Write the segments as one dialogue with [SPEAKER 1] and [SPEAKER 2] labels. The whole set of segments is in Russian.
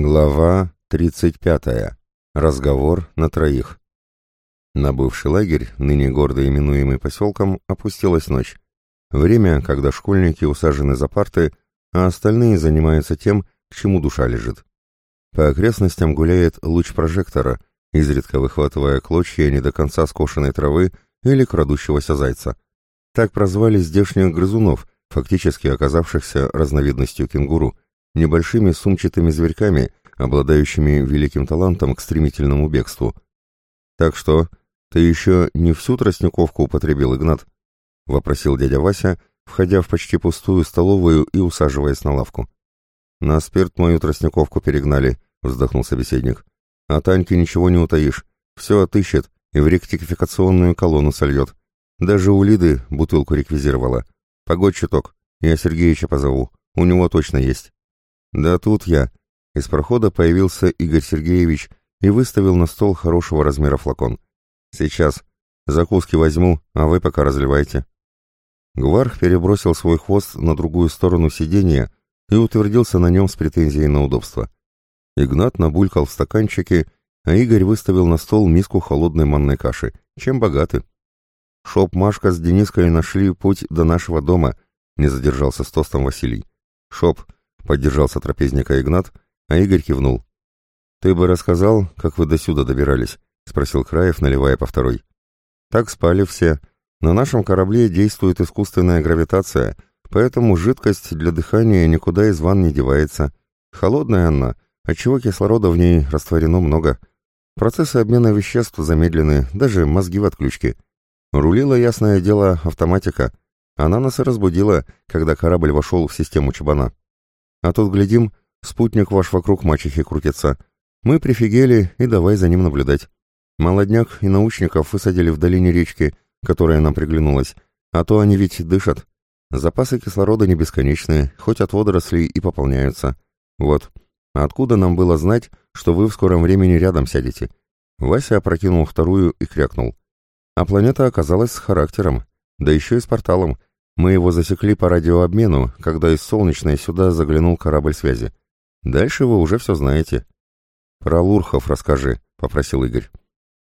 [SPEAKER 1] Глава 35. Разговор на троих. На бывший лагерь, ныне гордо именуемый поселком, опустилась ночь. Время, когда школьники усажены за парты, а остальные занимаются тем, к чему душа лежит. По окрестностям гуляет луч прожектора, изредка выхватывая клочья не до конца скошенной травы или крадущегося зайца. Так прозвали здешних грызунов, фактически оказавшихся разновидностью кенгуру – небольшими сумчатыми зверьками, обладающими великим талантом к стремительному бегству. «Так что, ты еще не всю тростниковку употребил, Игнат?» — вопросил дядя Вася, входя в почти пустую столовую и усаживаясь на лавку. «На спирт мою тростниковку перегнали», — вздохнул собеседник. «А Таньке ничего не утаишь. Все отыщет и в ректификационную колонну сольет. Даже у Лиды бутылку реквизировала. Погодь чуток, я Сергеича позову. У него точно есть». «Да тут я». Из прохода появился Игорь Сергеевич и выставил на стол хорошего размера флакон. «Сейчас. Закуски возьму, а вы пока разливайте». Гварх перебросил свой хвост на другую сторону сиденья и утвердился на нем с претензией на удобство. Игнат набулькал в стаканчике, а Игорь выставил на стол миску холодной манной каши. Чем богаты? Шоб Машка с Дениской нашли путь до нашего дома, не задержался с тостом Василий. Шоб, Поддержал сотрапезника Игнат, а Игорь кивнул. «Ты бы рассказал, как вы до сюда добирались?» — спросил Краев, наливая по второй. «Так спали все. На нашем корабле действует искусственная гравитация, поэтому жидкость для дыхания никуда из ванн не девается. Холодная она, отчего кислорода в ней растворено много. Процессы обмена веществ замедлены, даже мозги в отключке. Рулила, ясное дело, автоматика. Она нас и разбудила, когда корабль вошел в систему Чабана. А тут, глядим, спутник ваш вокруг мачехи крутится. Мы прифигели и давай за ним наблюдать. Молодняк и научников высадили в долине речки, которая нам приглянулась, а то они ведь дышат. Запасы кислорода не бесконечные, хоть от водорослей и пополняются. Вот. А откуда нам было знать, что вы в скором времени рядом сядете? Вася опрокинул вторую и крякнул. А планета оказалась с характером, да еще и с порталом, мы его засекли по радиообмену, когда из Солнечной сюда заглянул корабль связи. Дальше вы уже все знаете. Про Лурхов расскажи, попросил Игорь.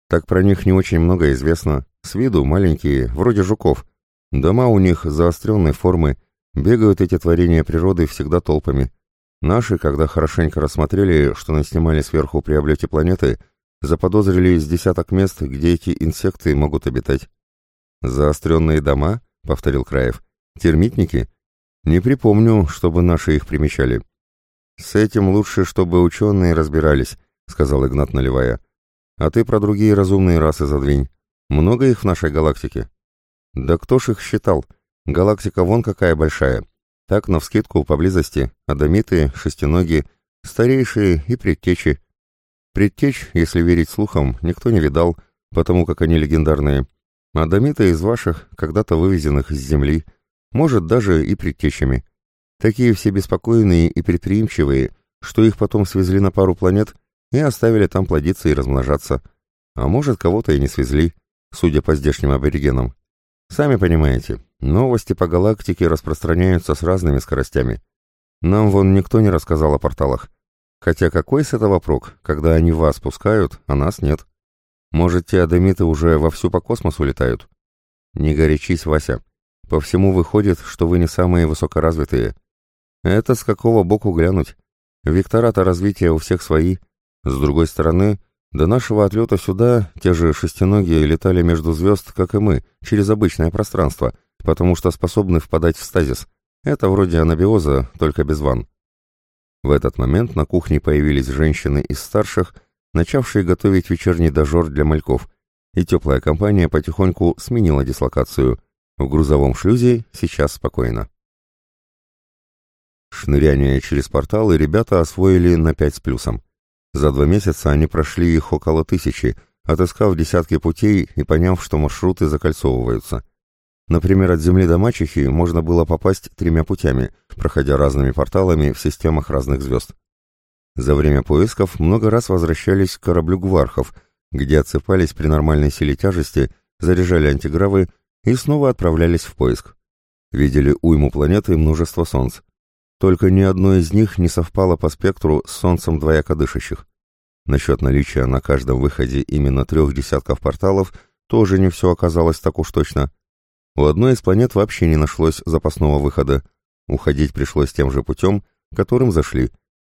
[SPEAKER 1] Так про них не очень много известно. С виду маленькие, вроде жуков. Дома у них заостренной формы, бегают эти творения природы всегда толпами. Наши, когда хорошенько рассмотрели, что наснимали сверху при облете планеты, заподозрили из десяток мест, где эти инсекты могут обитать. Заостренные дома? — повторил Краев. «Термитники? Не припомню, чтобы наши их примечали». «С этим лучше, чтобы ученые разбирались», — сказал Игнат, наливая. «А ты про другие разумные расы задвинь. Много их в нашей галактике?» «Да кто ж их считал? Галактика вон какая большая. Так, навскидку, поблизости, адамиты, шестиноги, старейшие и предтечи. Предтеч, если верить слухам, никто не видал, потому как они легендарные. Адамиты из ваших, когда-то вывезенных из земли, может, даже и предтечами. Такие все беспокойные и предприимчивые, что их потом свезли на пару планет и оставили там плодиться и размножаться. А может, кого-то и не свезли, судя по здешним аборигенам. Сами понимаете, новости по галактике распространяются с разными скоростями. Нам вон никто не рассказал о порталах. Хотя какой с этого прок, когда они вас пускают, а нас нет? Может, те адамиты уже вовсю по космосу летают? Не горячись, Вася. По всему выходит, что вы не самые высокоразвитые. Это с какого боку глянуть? Вектора-то развития у всех свои. С другой стороны, до нашего отлета сюда те же шестиногие летали между звезд, как и мы, через обычное пространство, потому что способны впадать в стазис. Это вроде анабиоза, только без ванн. В этот момент на кухне появились женщины из старших начавшие готовить вечерний дожор для мальков, и теплая компания потихоньку сменила дислокацию. В грузовом шлюзе сейчас спокойно. Шныряние через порталы ребята освоили на пять с плюсом. За два месяца они прошли их около тысячи, отыскав десятки путей и поняв, что маршруты закольцовываются. Например, от Земли до Мачехи можно было попасть тремя путями, проходя разными порталами в системах разных звезд. За время поисков много раз возвращались к кораблю Гвархов, где отсыпались при нормальной силе тяжести, заряжали антигравы и снова отправлялись в поиск. Видели уйму планеты и множество солнц. Только ни одно из них не совпало по спектру с солнцем двояко дышащих. Насчет наличия на каждом выходе именно трех десятков порталов тоже не все оказалось так уж точно. У одной из планет вообще не нашлось запасного выхода. Уходить пришлось тем же путем, которым зашли,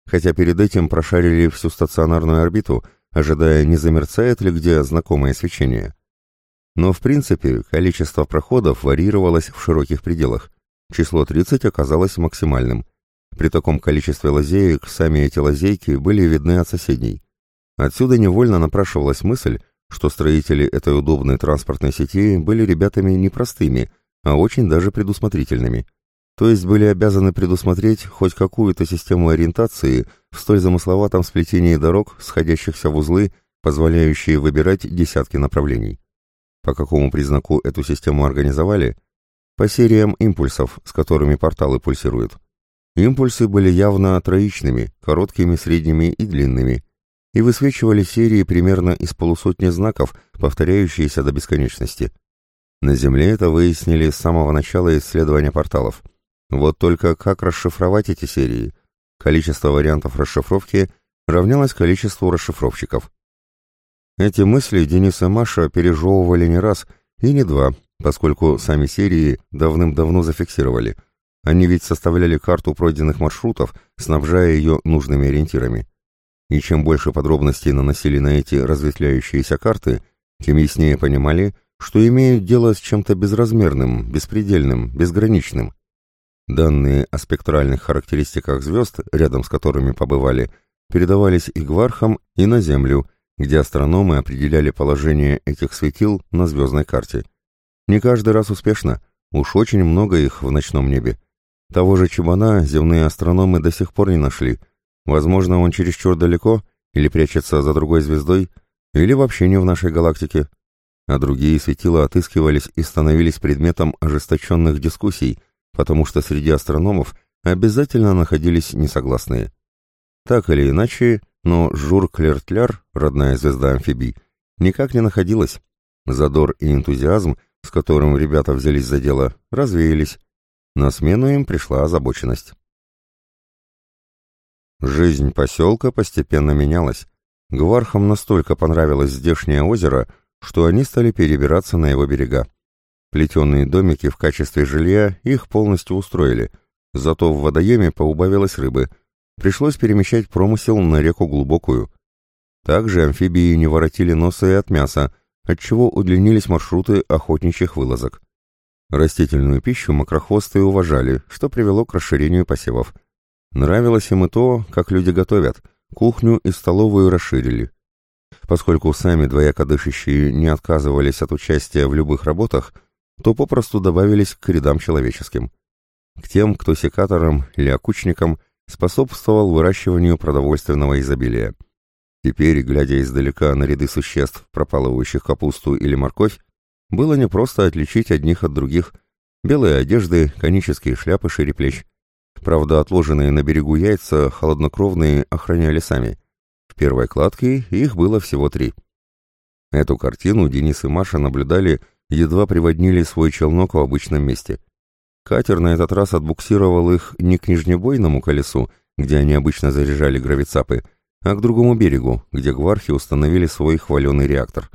[SPEAKER 1] хотя перед этим прошарили всю стационарную орбиту, ожидая, не замерцает ли где знакомое свечение. Но в принципе количество проходов варьировалось в широких пределах. Число 30 оказалось максимальным. При таком количестве лазеек сами эти лазейки были видны от соседней. Отсюда невольно напрашивалась мысль, что строители этой удобной транспортной сети были ребятами не простыми, а очень даже предусмотрительными. То есть были обязаны предусмотреть хоть какую-то систему ориентации в столь замысловатом сплетении дорог, сходящихся в узлы, позволяющие выбирать десятки направлений. По какому признаку эту систему организовали? По сериям импульсов, с которыми порталы пульсируют. Импульсы были явно троичными, короткими, средними и длинными, и высвечивали серии примерно из полусотни знаков, повторяющиеся до бесконечности. На Земле это выяснили с самого начала исследования порталов. Вот только как расшифровать эти серии? Количество вариантов расшифровки равнялось количеству расшифровщиков. Эти мысли Денис и Маша пережевывали не раз и не два, поскольку сами серии давным-давно зафиксировали. Они ведь составляли карту пройденных маршрутов, снабжая ее нужными ориентирами. И чем больше подробностей наносили на эти разветвляющиеся карты, тем яснее понимали, что имеют дело с чем-то безразмерным, беспредельным, безграничным. Данные о спектральных характеристиках звезд, рядом с которыми побывали, передавались и гвархам, и на Землю, где астрономы определяли положение этих светил на звездной карте. Не каждый раз успешно, уж очень много их в ночном небе. Того же Чебана земные астрономы до сих пор не нашли – Возможно, он чересчур далеко, или прячется за другой звездой, или вообще не в нашей галактике. А другие светила отыскивались и становились предметом ожесточенных дискуссий, потому что среди астрономов обязательно находились несогласные. Так или иначе, но Жур Клертляр, родная звезда амфибий, никак не находилась. Задор и энтузиазм, с которым ребята взялись за дело, развеялись. На смену им пришла озабоченность. Жизнь поселка постепенно менялась. Гвархам настолько понравилось здешнее озеро, что они стали перебираться на его берега. Плетеные домики в качестве жилья их полностью устроили, зато в водоеме поубавилось рыбы. Пришлось перемещать промысел на реку глубокую. Также амфибии не воротили носа и от мяса, отчего удлинились маршруты охотничьих вылазок. Растительную пищу макрохвосты уважали, что привело к расширению посевов – Нравилось им и то, как люди готовят, кухню и столовую расширили. Поскольку сами двояко дышащие не отказывались от участия в любых работах, то попросту добавились к рядам человеческим. К тем, кто секатором или окучником способствовал выращиванию продовольственного изобилия. Теперь, глядя издалека на ряды существ, пропалывающих капусту или морковь, было непросто отличить одних от других. Белые одежды, конические шляпы шире плеч. Правда, отложенные на берегу яйца холоднокровные охраняли сами. В первой кладке их было всего три. Эту картину Денис и Маша наблюдали, едва приводнили свой челнок в обычном месте. Катер на этот раз отбуксировал их не к нижнебойному колесу, где они обычно заряжали гравицапы, а к другому берегу, где гвархи установили свой хваленый реактор.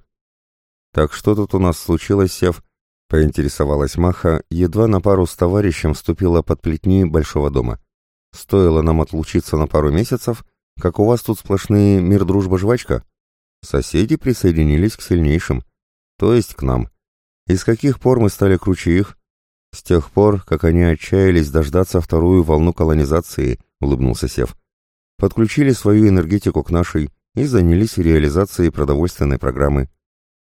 [SPEAKER 1] «Так что тут у нас случилось, Сев?» Поинтересовалась Маха, едва на пару с товарищем вступила под плетни большого дома. Стоило нам отлучиться на пару месяцев, как у вас тут сплошные мир, дружба, жвачка. Соседи присоединились к сильнейшим, то есть к нам. И с каких пор мы стали круче их? С тех пор, как они отчаялись дождаться вторую волну колонизации, улыбнулся Сев. Подключили свою энергетику к нашей и занялись реализацией продовольственной программы.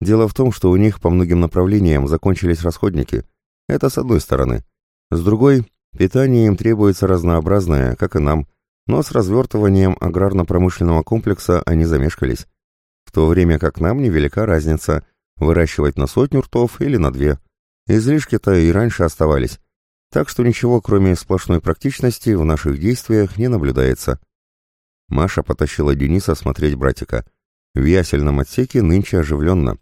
[SPEAKER 1] Дело в том, что у них по многим направлениям закончились расходники. Это с одной стороны. С другой, питание им требуется разнообразное, как и нам, но с развертыванием аграрно-промышленного комплекса они замешкались. В то время как нам невелика разница выращивать на сотню ртов или на две. Излишки-то и раньше оставались. Так что ничего, кроме сплошной практичности, в наших действиях не наблюдается. Маша потащила Дениса смотреть братика. В ясельном отсеке нынче оживленно.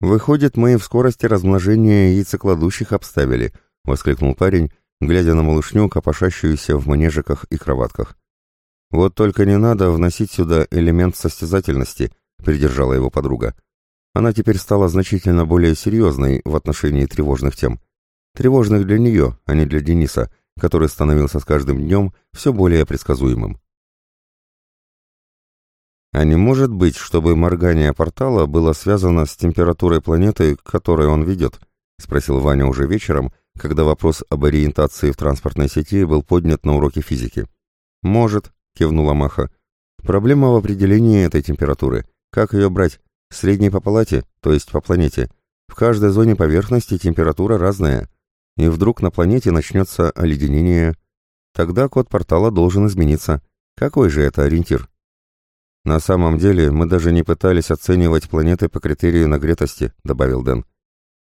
[SPEAKER 1] «Выходит, мы в скорости размножения яйцекладущих обставили», — воскликнул парень, глядя на малышню, копошащуюся в манежиках и кроватках. «Вот только не надо вносить сюда элемент состязательности», — придержала его подруга. Она теперь стала значительно более серьезной в отношении тревожных тем. Тревожных для нее, а не для Дениса, который становился с каждым днем все более предсказуемым. А не может быть, чтобы моргание портала было связано с температурой планеты, к которой он ведет? Спросил Ваня уже вечером, когда вопрос об ориентации в транспортной сети был поднят на уроке физики. «Может», — кивнула Маха. «Проблема в определении этой температуры. Как ее брать? Средней по палате, то есть по планете. В каждой зоне поверхности температура разная. И вдруг на планете начнется оледенение. Тогда код портала должен измениться. Какой же это ориентир?» «На самом деле мы даже не пытались оценивать планеты по критерию нагретости», — добавил Дэн.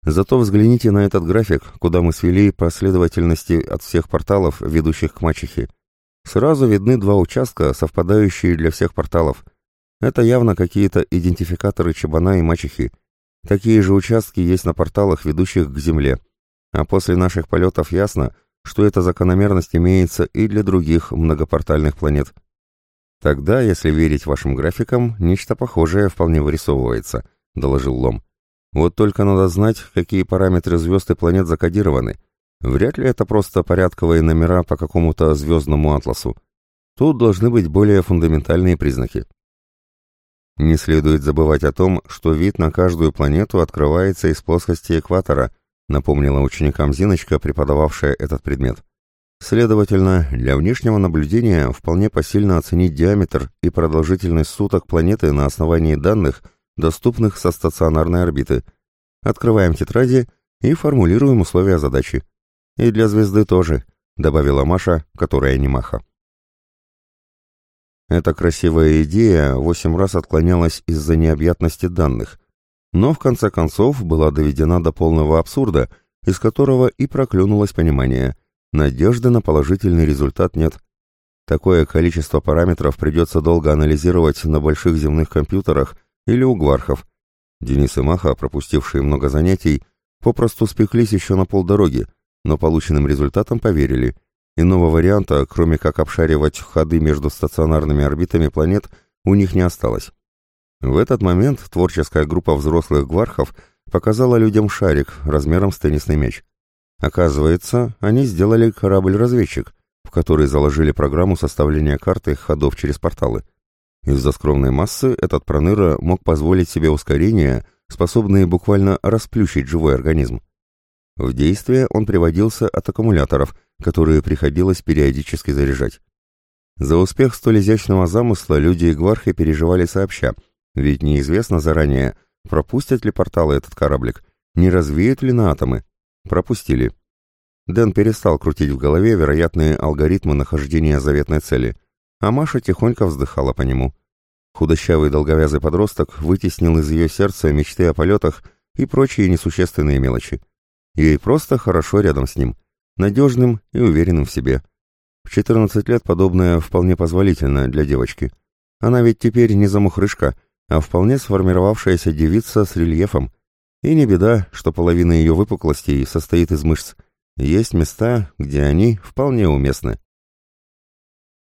[SPEAKER 1] «Зато взгляните на этот график, куда мы свели последовательности от всех порталов, ведущих к мачехе. Сразу видны два участка, совпадающие для всех порталов. Это явно какие-то идентификаторы Чабана и мачехи. Такие же участки есть на порталах, ведущих к Земле. А после наших полетов ясно, что эта закономерность имеется и для других многопортальных планет». «Тогда, если верить вашим графикам, нечто похожее вполне вырисовывается», — доложил Лом. «Вот только надо знать, какие параметры звезд и планет закодированы. Вряд ли это просто порядковые номера по какому-то звездному атласу. Тут должны быть более фундаментальные признаки». Не следует забывать о том, что вид на каждую планету открывается из плоскости экватора, напомнила ученикам Зиночка, преподававшая этот предмет. Следовательно, для внешнего наблюдения вполне посильно оценить диаметр и продолжительность суток планеты на основании данных, доступных со стационарной орбиты. Открываем тетради и формулируем условия задачи. И для звезды тоже, добавила Маша, которая не Маха. Эта красивая идея восемь раз отклонялась из-за необъятности данных, но в конце концов была доведена до полного абсурда, из которого и проклюнулось понимание – Надежды на положительный результат нет. Такое количество параметров придется долго анализировать на больших земных компьютерах или у гвархов. Денис и Маха, пропустившие много занятий, попросту спеклись еще на полдороги, но полученным результатам поверили. Иного варианта, кроме как обшаривать ходы между стационарными орбитами планет, у них не осталось. В этот момент творческая группа взрослых гвархов показала людям шарик размером с теннисный мяч. Оказывается, они сделали корабль-разведчик, в который заложили программу составления карты ходов через порталы. Из-за скромной массы этот проныра мог позволить себе ускорения, способные буквально расплющить живой организм. В действие он приводился от аккумуляторов, которые приходилось периодически заряжать. За успех столь изящного замысла люди и гвархи переживали сообща, ведь неизвестно заранее, пропустят ли порталы этот кораблик, не развеют ли на атомы. Пропустили. Дэн перестал крутить в голове вероятные алгоритмы нахождения заветной цели, а Маша тихонько вздыхала по нему. Худощавый долговязый подросток вытеснил из ее сердца мечты о полетах и прочие несущественные мелочи. Ей просто хорошо рядом с ним, надежным и уверенным в себе. В 14 лет подобное вполне позволительно для девочки. Она ведь теперь не замухрышка, а вполне сформировавшаяся девица с рельефом, и не беда, что половина ее выпуклостей состоит из мышц. Есть места, где они вполне уместны.